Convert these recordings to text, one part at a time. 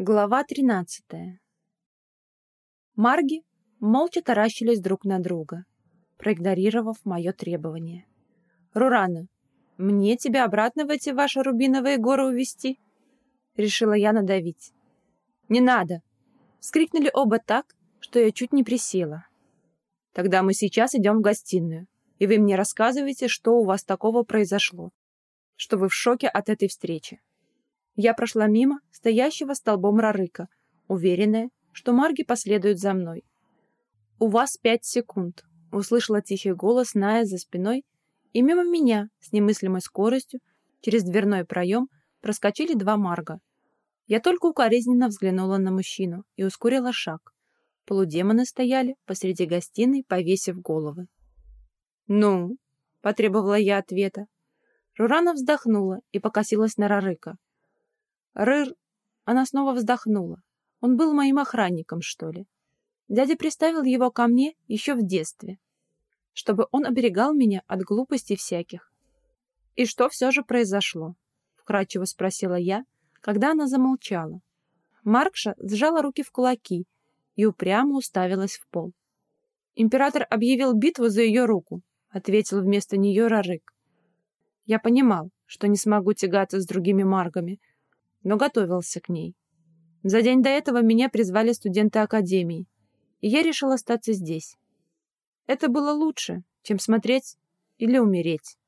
Глава 13. Марги молча таращились друг на друга, проигнорировав мое требование. «Рурана, мне тебя обратно в эти ваши рубиновые горы увести? Решила я надавить. «Не надо!» — вскрикнули оба так, что я чуть не присела. «Тогда мы сейчас идем в гостиную, и вы мне рассказываете, что у вас такого произошло, что вы в шоке от этой встречи». Я прошла мимо стоящего столбом Рарыка, уверенная, что Марги последует за мной. «У вас пять секунд», — услышала тихий голос Ная за спиной, и мимо меня с немыслимой скоростью через дверной проем проскочили два Марга. Я только укоризненно взглянула на мужчину и ускорила шаг. Полудемоны стояли посреди гостиной, повесив головы. «Ну?» — потребовала я ответа. Рурана вздохнула и покосилась на Рарыка. Рыр... Она снова вздохнула. Он был моим охранником, что ли. Дядя приставил его ко мне еще в детстве, чтобы он оберегал меня от глупостей всяких. «И что все же произошло?» — вкратчиво спросила я, когда она замолчала. Маркша сжала руки в кулаки и упрямо уставилась в пол. «Император объявил битву за ее руку», — ответил вместо нее Рарык. Я понимал, что не смогу тягаться с другими маргами, но готовился к ней. За день до этого меня призвали студенты академии, и я решил остаться здесь. Это было лучше, чем смотреть или умереть.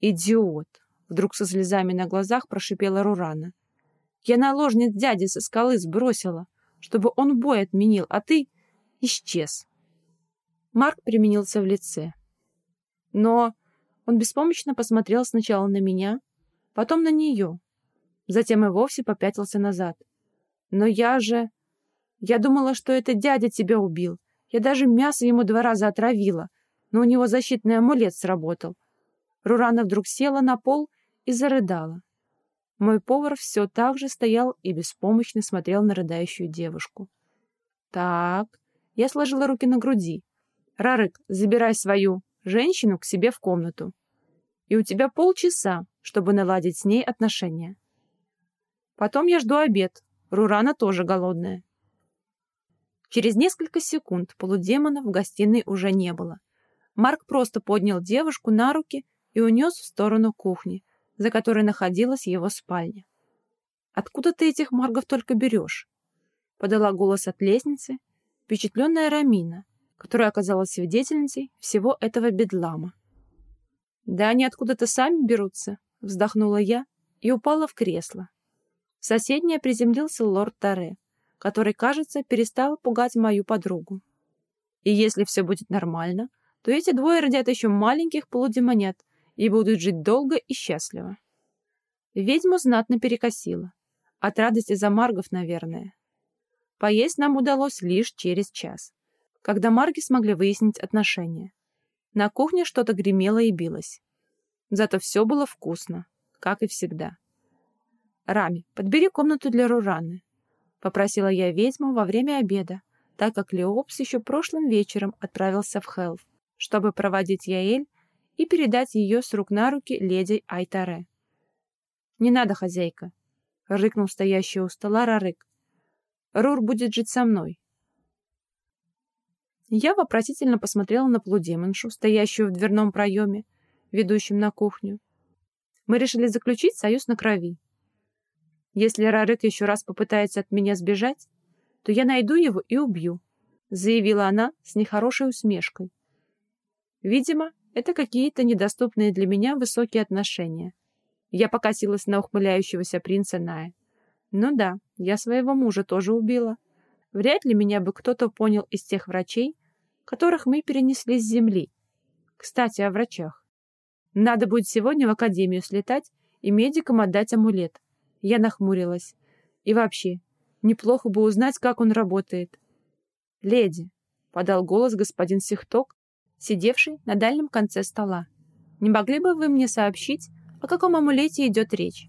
«Идиот!» — вдруг со слезами на глазах прошипела Рурана. «Я наложниц дяди со скалы сбросила, чтобы он бой отменил, а ты исчез». Марк применился в лице. Но он беспомощно посмотрел сначала на меня, потом на нее, Затем и вовсе попятился назад. «Но я же... Я думала, что это дядя тебя убил. Я даже мясо ему два раза отравила, но у него защитный амулет сработал». Рурана вдруг села на пол и зарыдала. Мой повар все так же стоял и беспомощно смотрел на рыдающую девушку. «Так...» Я сложила руки на груди. «Рарык, забирай свою женщину к себе в комнату. И у тебя полчаса, чтобы наладить с ней отношения». Потом я жду обед. Рурана тоже голодная. Через несколько секунд полудемона в гостиной уже не было. Марк просто поднял девушку на руки и унес в сторону кухни, за которой находилась его спальня. «Откуда ты этих Маргов только берешь?» Подала голос от лестницы, впечатленная Рамина, которая оказалась свидетельницей всего этого бедлама. «Да они откуда-то сами берутся», — вздохнула я и упала в кресло, в соседнее приземлился лорд Таре, который, кажется, перестал пугать мою подругу. И если все будет нормально, то эти двое родят еще маленьких полудемонят и будут жить долго и счастливо. Ведьму знатно перекосило. От радости за Маргов, наверное. Поесть нам удалось лишь через час, когда Марги смогли выяснить отношения. На кухне что-то гремело и билось. Зато все было вкусно, как и всегда. «Рами, подбери комнату для Рураны», — попросила я ведьму во время обеда, так как Леопс еще прошлым вечером отправился в Хелф, чтобы проводить Яэль и передать ее с рук на руки леди Айтаре. «Не надо, хозяйка», — рыкнул стоящий у стола Рарык. «Рур будет жить со мной». Я вопросительно посмотрела на полудемоншу, стоящую в дверном проеме, ведущем на кухню. Мы решили заключить союз на крови. Если Рарык еще раз попытается от меня сбежать, то я найду его и убью», — заявила она с нехорошей усмешкой. Видимо, это какие-то недоступные для меня высокие отношения. Я покосилась на ухмыляющегося принца Ная. Ну да, я своего мужа тоже убила. Вряд ли меня бы кто-то понял из тех врачей, которых мы перенесли с земли. Кстати, о врачах. Надо будет сегодня в академию слетать и медикам отдать амулет. Я нахмурилась. И вообще, неплохо бы узнать, как он работает. «Леди», — подал голос господин Сихток, сидевший на дальнем конце стола, «не могли бы вы мне сообщить, о каком амулете идет речь?»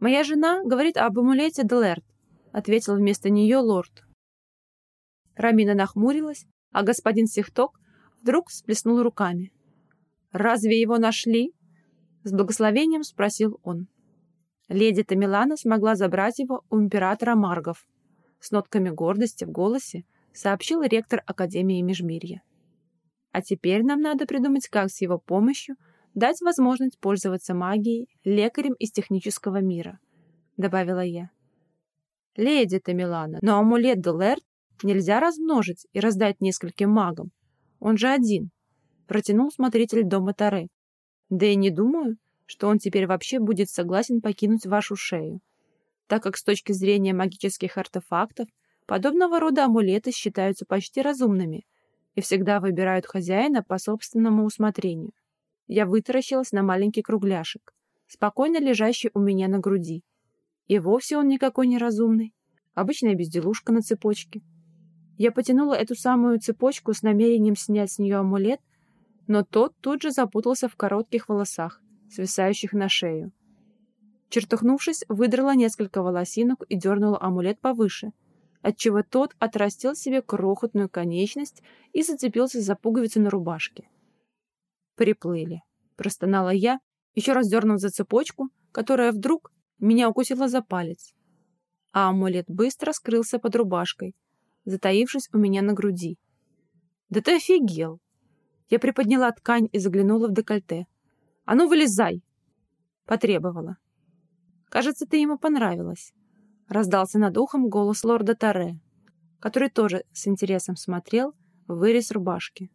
«Моя жена говорит об амулете Делерт», — ответил вместо нее лорд. Рамина нахмурилась, а господин Сихток вдруг всплеснул руками. «Разве его нашли?» — с благословением спросил он. Леди Тамилана смогла забрать его у императора Маргов. С нотками гордости в голосе сообщил ректор Академии Межмирья. А теперь нам надо придумать, как с его помощью дать возможность пользоваться магией лекарем из технического мира, добавила я. Леди Тамилана, но амулет Делерт нельзя размножить и раздать нескольким магам. Он же один, протянул смотритель дома Таре. Да и не думаю, что он теперь вообще будет согласен покинуть вашу шею, так как с точки зрения магических артефактов подобного рода амулеты считаются почти разумными и всегда выбирают хозяина по собственному усмотрению. Я вытаращилась на маленький кругляшек, спокойно лежащий у меня на груди. И вовсе он никакой не разумный. Обычная безделушка на цепочке. Я потянула эту самую цепочку с намерением снять с нее амулет, но тот тут же запутался в коротких волосах, свисающих на шею. Чертыхнувшись, выдрала несколько волосинок и дернула амулет повыше, отчего тот отрастил себе крохотную конечность и зацепился за пуговицу на рубашке. «Приплыли», — простонала я, еще раз дернув за цепочку, которая вдруг меня укусила за палец. А амулет быстро скрылся под рубашкой, затаившись у меня на груди. «Да ты офигел!» Я приподняла ткань и заглянула в декольте. «А ну, вылезай!» Потребовала. «Кажется, ты ему понравилась», — раздался над ухом голос лорда Таре, который тоже с интересом смотрел в вырез рубашки.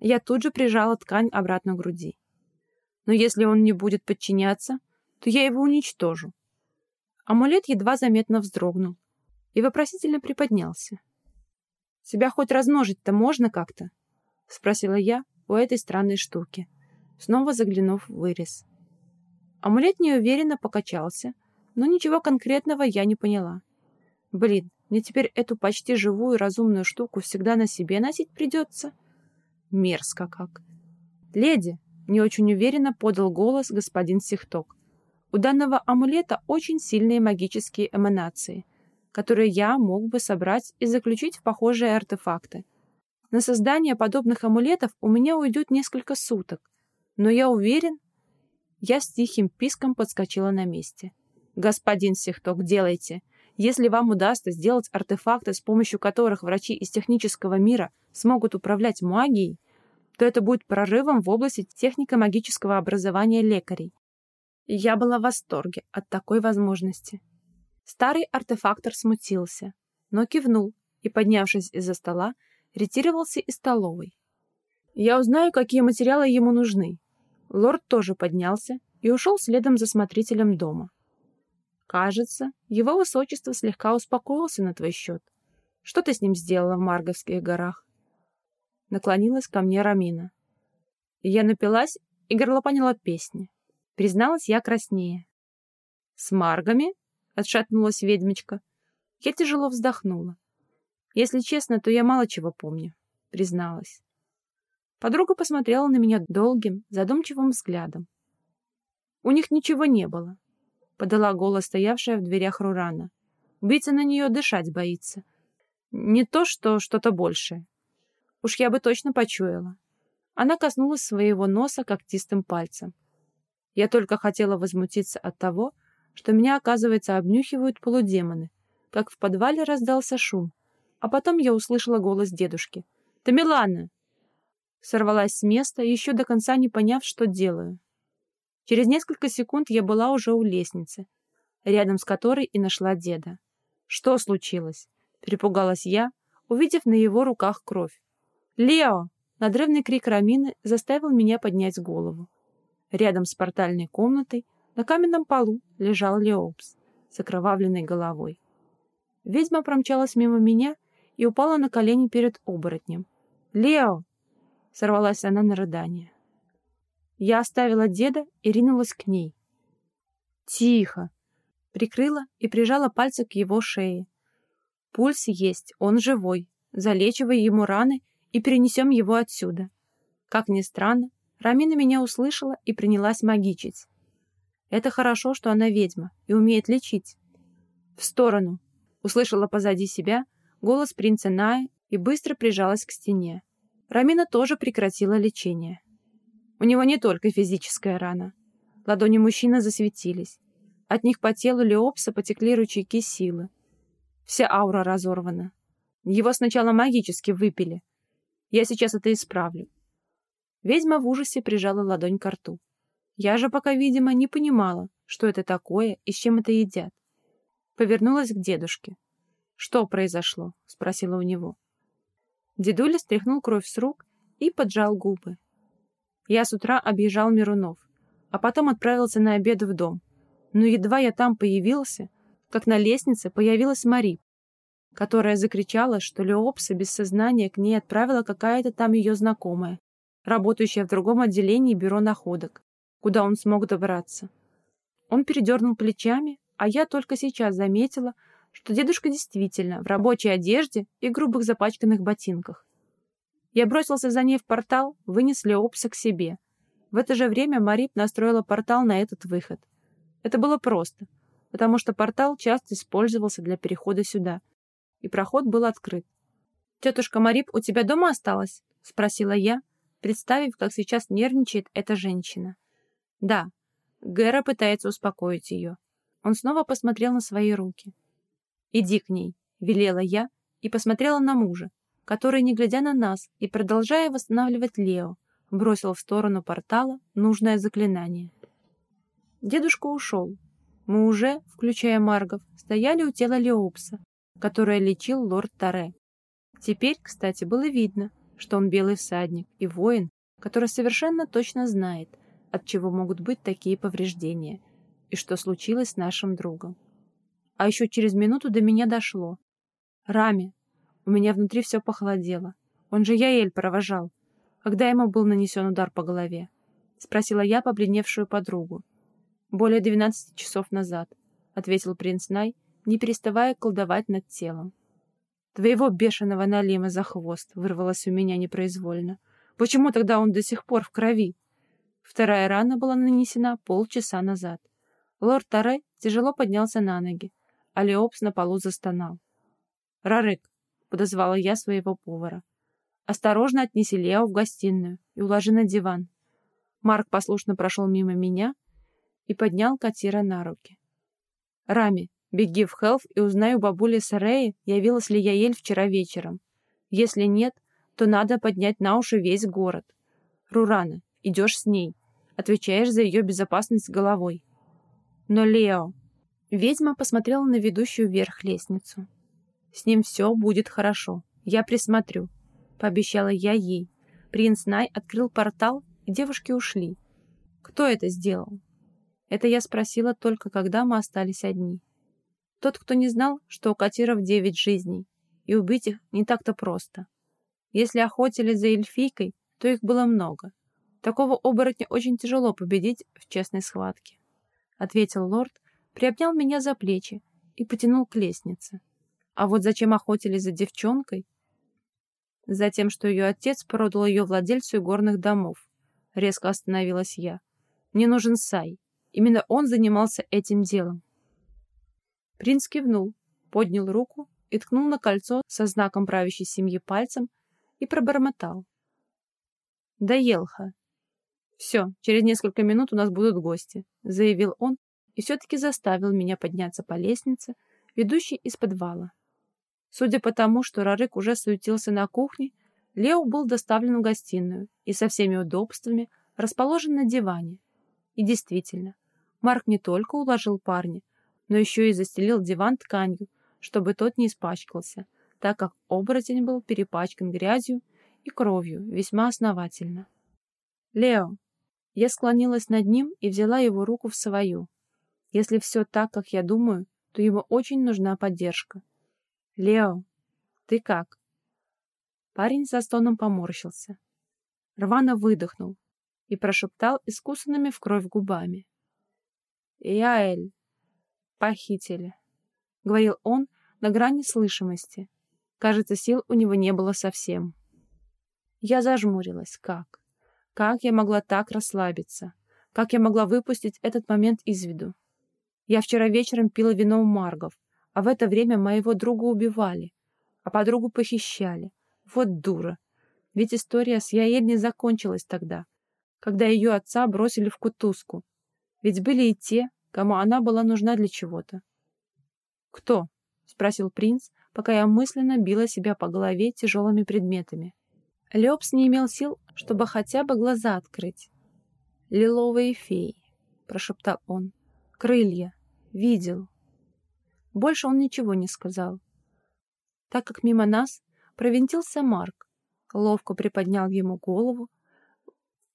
Я тут же прижала ткань обратно к груди. «Но если он не будет подчиняться, то я его уничтожу». Амулет едва заметно вздрогнул и вопросительно приподнялся. «Себя хоть размножить-то можно как-то?» — спросила я у этой странной штуки снова заглянув в вырез. Амулет неуверенно покачался, но ничего конкретного я не поняла. Блин, мне теперь эту почти живую разумную штуку всегда на себе носить придется? Мерзко как. Леди, не очень уверенно подал голос господин Сихток. У данного амулета очень сильные магические эманации, которые я мог бы собрать и заключить в похожие артефакты. На создание подобных амулетов у меня уйдет несколько суток, но я уверен... Я с тихим писком подскочила на месте. «Господин Сихток, делайте! Если вам удастся сделать артефакты, с помощью которых врачи из технического мира смогут управлять магией, то это будет прорывом в области технико-магического образования лекарей. Я была в восторге от такой возможности. Старый артефактор смутился, но кивнул и, поднявшись из-за стола, ретировался из столовой. Я узнаю, какие материалы ему нужны, Лорд тоже поднялся и ушел следом за смотрителем дома. Кажется, его высочество слегка успокоился на твой счет. Что ты с ним сделала в Марговских горах? Наклонилась ко мне Рамина. Я напилась и горлопанила песни. Призналась я краснее. «С Маргами?» — отшатнулась ведьмочка. Я тяжело вздохнула. Если честно, то я мало чего помню, призналась. Подруга посмотрела на меня долгим, задумчивым взглядом. «У них ничего не было», — подала голос стоявшая в дверях Рурана. «Убийца на нее дышать боится. Не то, что что-то большее. Уж я бы точно почуяла». Она коснулась своего носа когтистым пальцем. Я только хотела возмутиться от того, что меня, оказывается, обнюхивают полудемоны, как в подвале раздался шум, а потом я услышала голос дедушки. «Тамилана, Сорвалась с места, еще до конца не поняв, что делаю. Через несколько секунд я была уже у лестницы, рядом с которой и нашла деда. «Что случилось?» — перепугалась я, увидев на его руках кровь. «Лео!» — надрывный крик Рамины заставил меня поднять голову. Рядом с портальной комнатой на каменном полу лежал Леопс с окровавленной головой. Ведьма промчалась мимо меня и упала на колени перед оборотнем. «Лео!» Сорвалась она на рыдание. Я оставила деда и ринулась к ней. «Тихо!» Прикрыла и прижала пальцы к его шее. «Пульс есть, он живой. Залечивай ему раны и перенесем его отсюда». Как ни странно, Рамина меня услышала и принялась магичить. Это хорошо, что она ведьма и умеет лечить. «В сторону!» Услышала позади себя голос принца Ная и быстро прижалась к стене. Рамина тоже прекратила лечение. У него не только физическая рана. Ладони мужчины засветились. От них по телу Леопса потекли ручейки силы. Вся аура разорвана. Его сначала магически выпили. Я сейчас это исправлю. Ведьма в ужасе прижала ладонь к рту. Я же пока, видимо, не понимала, что это такое и с чем это едят. Повернулась к дедушке. «Что произошло?» — спросила у него. Дедуля стряхнул кровь с рук и поджал губы. Я с утра объезжал Мирунов, а потом отправился на обед в дом. Но едва я там появился, как на лестнице появилась Мари, которая закричала, что Леопса без сознания к ней отправила какая-то там ее знакомая, работающая в другом отделении бюро находок, куда он смог добраться. Он передернул плечами, а я только сейчас заметила, что дедушка действительно в рабочей одежде и грубых запачканных ботинках. Я бросился за ней в портал, вынес Леопса к себе. В это же время Марип настроила портал на этот выход. Это было просто, потому что портал часто использовался для перехода сюда, и проход был открыт. «Тетушка Марип у тебя дома осталась?» — спросила я, представив, как сейчас нервничает эта женщина. «Да». Гэра пытается успокоить ее. Он снова посмотрел на свои руки. «Иди к ней», — велела я и посмотрела на мужа, который, не глядя на нас и продолжая восстанавливать Лео, бросил в сторону портала нужное заклинание. Дедушка ушел. Мы уже, включая Маргов, стояли у тела Леопса, которое лечил лорд Таре. Теперь, кстати, было видно, что он белый всадник и воин, который совершенно точно знает, от чего могут быть такие повреждения и что случилось с нашим другом. А еще через минуту до меня дошло. Рами. У меня внутри все похолодело. Он же Яэль провожал. Когда ему был нанесен удар по голове? Спросила я побледневшую подругу. Более двенадцати часов назад, ответил принц Най, не переставая колдовать над телом. Твоего бешеного налима за хвост вырвалось у меня непроизвольно. Почему тогда он до сих пор в крови? Вторая рана была нанесена полчаса назад. Лорд Таре тяжело поднялся на ноги, а на полу застонал. «Рарык», — подозвала я своего повара, — «осторожно отнеси Лео в гостиную и уложи на диван». Марк послушно прошел мимо меня и поднял Катира на руки. «Рами, беги в Хелф и узнай у бабули Сареи, явилась ли Яель вчера вечером. Если нет, то надо поднять на уши весь город. Рурана, идешь с ней, отвечаешь за ее безопасность головой. Но Лео, Ведьма посмотрела на ведущую вверх лестницу. «С ним все будет хорошо. Я присмотрю», — пообещала я ей. Принц Най открыл портал, и девушки ушли. «Кто это сделал?» Это я спросила только, когда мы остались одни. Тот, кто не знал, что у катеров девять жизней, и убить их не так-то просто. Если охотились за эльфийкой, то их было много. Такого оборотня очень тяжело победить в честной схватке, — ответил лорд, приобнял меня за плечи и потянул к лестнице. А вот зачем охотились за девчонкой? Затем, что ее отец продал ее владельцу горных домов. Резко остановилась я. Мне нужен Сай. Именно он занимался этим делом. Принц кивнул, поднял руку и ткнул на кольцо со знаком правящей семьи пальцем и пробормотал. «Да Елха!» «Все, через несколько минут у нас будут гости», — заявил он и все-таки заставил меня подняться по лестнице, ведущей из подвала. Судя по тому, что Рарык уже суетился на кухне, Лео был доставлен в гостиную и со всеми удобствами расположен на диване. И действительно, Марк не только уложил парня, но еще и застелил диван тканью, чтобы тот не испачкался, так как оборотень был перепачкан грязью и кровью весьма основательно. «Лео!» Я склонилась над ним и взяла его руку в свою, если все так, как я думаю, то ему очень нужна поддержка. «Лео, ты как?» Парень со стоном поморщился. Рвано выдохнул и прошептал искусанными в кровь губами. «Яэль, похитили», — говорил он на грани слышимости. Кажется, сил у него не было совсем. Я зажмурилась. Как? Как я могла так расслабиться? Как я могла выпустить этот момент из виду? Я вчера вечером пила вино у Маргов, а в это время моего друга убивали, а подругу похищали. Вот дура. Ведь история с Яэль не закончилась тогда, когда ее отца бросили в кутузку. Ведь были и те, кому она была нужна для чего-то. «Кто?» — спросил принц, пока я мысленно била себя по голове тяжелыми предметами. Лепс не имел сил, чтобы хотя бы глаза открыть. «Лиловые феи», — прошептал он. «Крылья. Видел». Больше он ничего не сказал. Так как мимо нас провинтился Марк, ловко приподнял ему голову,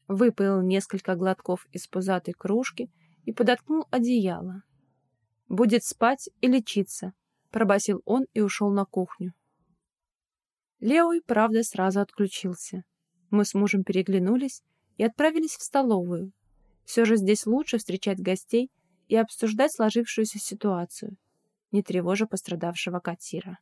выпил несколько глотков из пузатой кружки и подоткнул одеяло. «Будет спать и лечиться», — пробасил он и ушел на кухню. Лео и правда сразу отключился. Мы с мужем переглянулись и отправились в столовую. Все же здесь лучше встречать гостей и обсуждать сложившуюся ситуацию, не тревожа пострадавшего Катира.